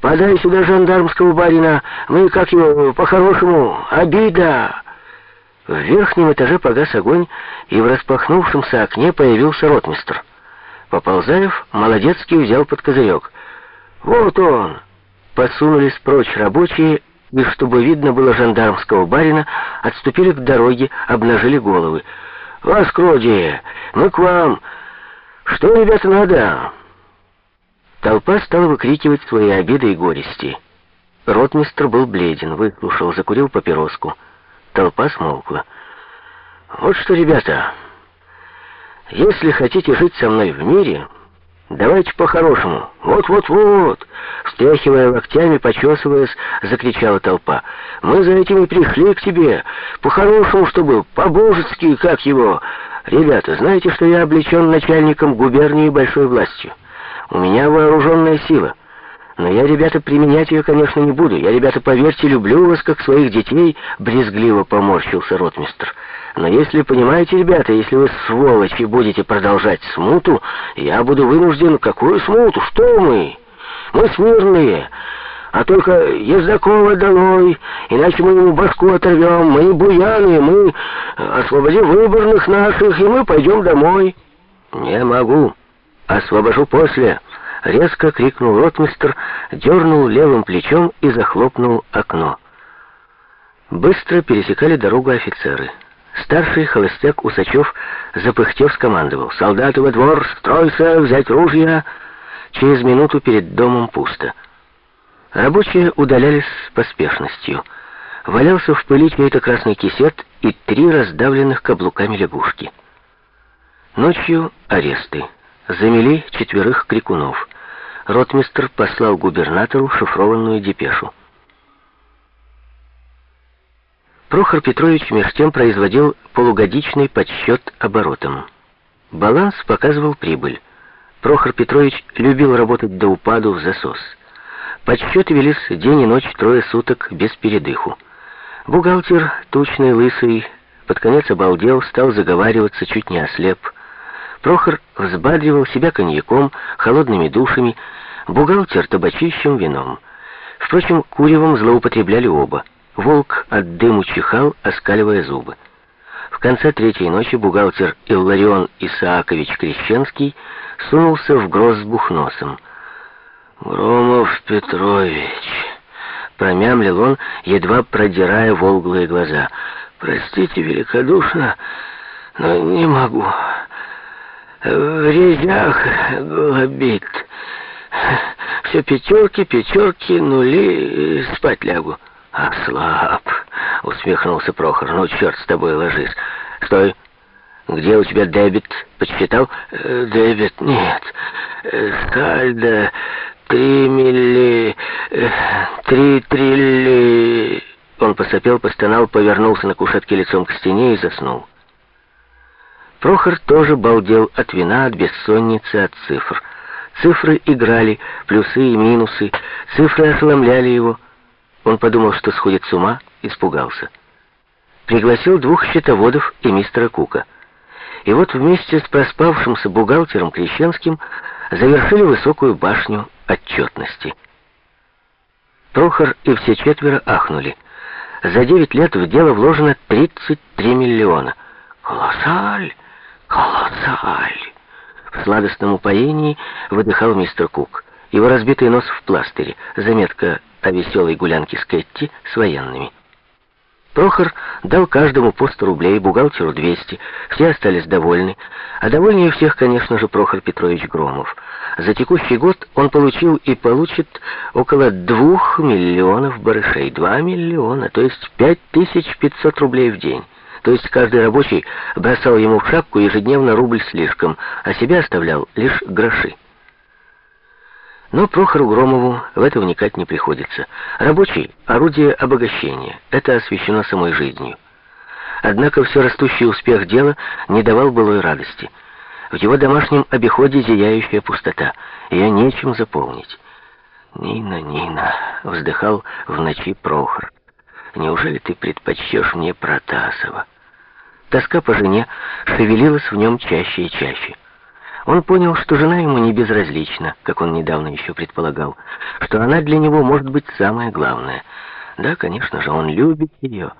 Подай сюда жандармского барина. Мы, как его, по-хорошему, обида!» В верхнем этаже погас огонь, и в распахнувшемся окне появился ротмистр. Поползаев молодецкий взял под козырек. «Вот он!» Посунулись прочь рабочие, и, чтобы видно было жандармского барина, отступили к дороге, обнажили головы. «Вас, Кроди, мы к вам! Что, ребята, надо?» Толпа стала выкрикивать свои обиды и горести. Ротмистр был бледен, выслушал, закурил папироску. Толпа смолкла. «Вот что, ребята, если хотите жить со мной в мире, давайте по-хорошему. Вот-вот-вот!» Встряхивая локтями, почесываясь, закричала толпа. «Мы за этим и пришли к тебе. По-хорошему, чтобы, по-божески, как его. Ребята, знаете, что я облечен начальником губернии большой властью?» У меня вооруженная сила. Но я, ребята, применять ее, конечно, не буду. Я, ребята, поверьте, люблю вас, как своих детей, брезгливо поморщился ротмистр. Но если, понимаете, ребята, если вы, сволочи, будете продолжать смуту, я буду вынужден... Какую смуту? Что мы? Мы смирные. А только Ездакова долой, иначе мы ему башку оторвем. Мы буяны, мы освободим выборных наших, и мы пойдем домой. Не могу. «Освобожу после!» — резко крикнул ротмистр, дернул левым плечом и захлопнул окно. Быстро пересекали дорогу офицеры. Старший холостяк Усачев, запыхтев, скомандовал. «Солдаты во двор! Стройся! Взять ружья!» Через минуту перед домом пусто. Рабочие удалялись с поспешностью. Валялся в пыли чей-то красный кисет и три раздавленных каблуками лягушки. Ночью аресты замели четверых крикунов. Ротмистр послал губернатору шифрованную депешу. Прохор Петрович меж тем производил полугодичный подсчет оборотом. Баланс показывал прибыль. Прохор Петрович любил работать до упаду в засос. Подсчеты велись день и ночь, трое суток, без передыху. Бухгалтер, тучный, лысый, под конец обалдел, стал заговариваться, чуть не ослеп. Прохор взбадривал себя коньяком, холодными душами, бухгалтер табачищем, вином. Впрочем, куревом злоупотребляли оба. Волк от дыму чихал, оскаливая зубы. В конце третьей ночи бухгалтер Илларион Исаакович Крещенский сунулся в грозбух носом. «Громов Петрович», — промямлил он, едва продирая волглые глаза, — «простите великодушно, но не могу» в резях голубит. Все пятерки, пятерки, нули, спать лягу. Ослаб, усмехнулся Прохор. Ну, черт с тобой, ложись. Стой. Где у тебя дебет? Подсчитал? Э, дебет? Нет. Э, сальдо три милли... Э, три трилли... Он посопел, постонал, повернулся на кушетке лицом к стене и заснул. Прохор тоже балдел от вина, от бессонницы, от цифр. Цифры играли, плюсы и минусы, цифры ошеломляли его. Он подумал, что сходит с ума, испугался. Пригласил двух счетоводов и мистера Кука. И вот вместе с проспавшимся бухгалтером Крещенским завершили высокую башню отчетности. Прохор и все четверо ахнули. За девять лет в дело вложено 33 миллиона. Колоссаль! «Колоссаль!» В сладостном упоении выдыхал мистер Кук. Его разбитый нос в пластыре. Заметка о веселой гулянке с Кэтти с военными. Прохор дал каждому по 100 рублей, бухгалтеру 200. Все остались довольны. А довольнее всех, конечно же, Прохор Петрович Громов. За текущий год он получил и получит около 2 миллионов барышей. 2 миллиона, то есть 5500 рублей в день. То есть каждый рабочий бросал ему в шапку ежедневно рубль слишком, а себе оставлял лишь гроши. Но Прохору Громову в это вникать не приходится. Рабочий — орудие обогащения. Это освещено самой жизнью. Однако все растущий успех дела не давал былой радости. В его домашнем обиходе зияющая пустота. Ее нечем заполнить. «Нина, Нина», — вздыхал в ночи Прохор. Неужели ты предпочтешь мне Протасова? Тоска по жене шевелилась в нем чаще и чаще. Он понял, что жена ему не безразлична, как он недавно еще предполагал, что она для него может быть самое главное. Да, конечно же, он любит ее,